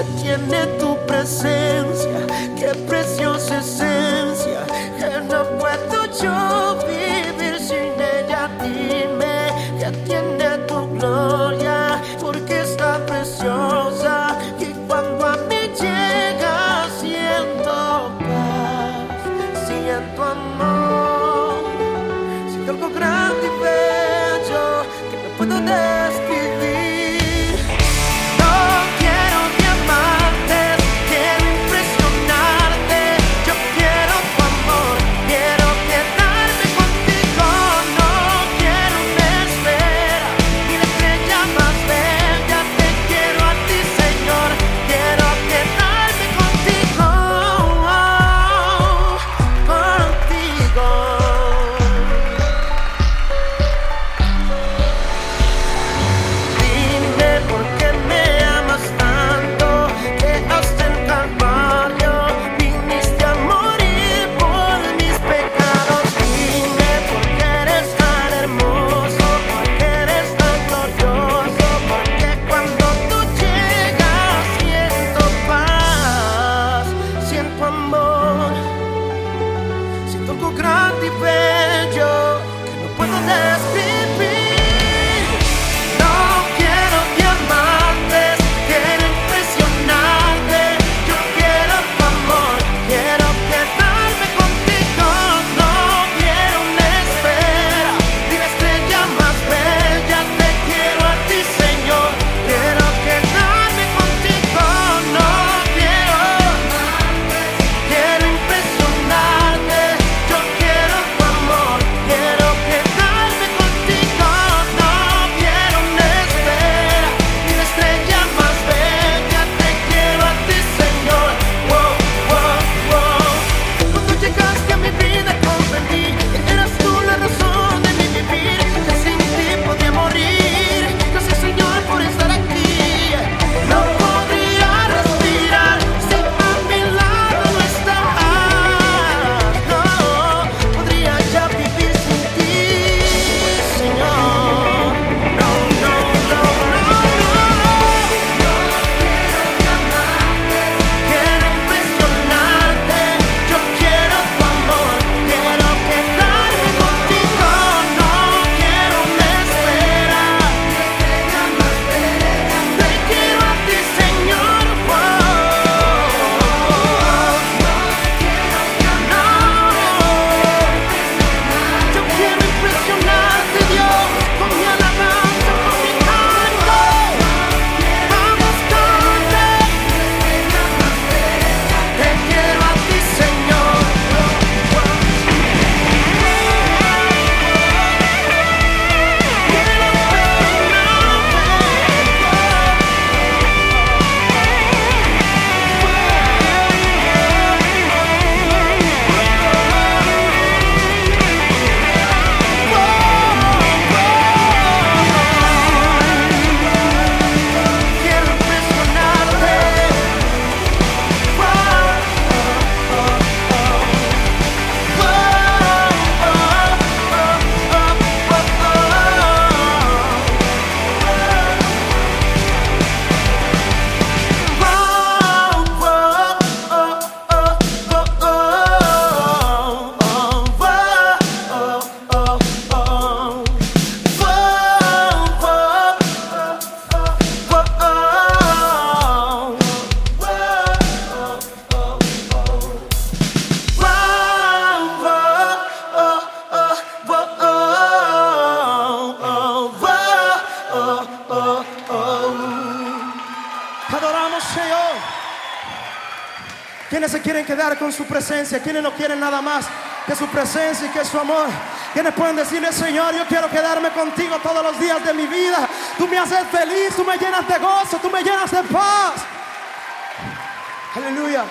que tiene tu presencia, qué preciosa esencia, que no puedo yo vivir sin ella. Dime que tiene tu gloria, porque está preciosa, Y cuando a mí llega siento paz, siento amor, siento algo grande y bello que no puedo dar. darkness. quienes se quieren quedar con su presencia, quienes no quieren nada más que su presencia y que su amor, quienes pueden decirle, Señor, yo quiero quedarme contigo todos los días de mi vida, tú me haces feliz, tú me llenas de gozo, tú me llenas de paz. Aleluya.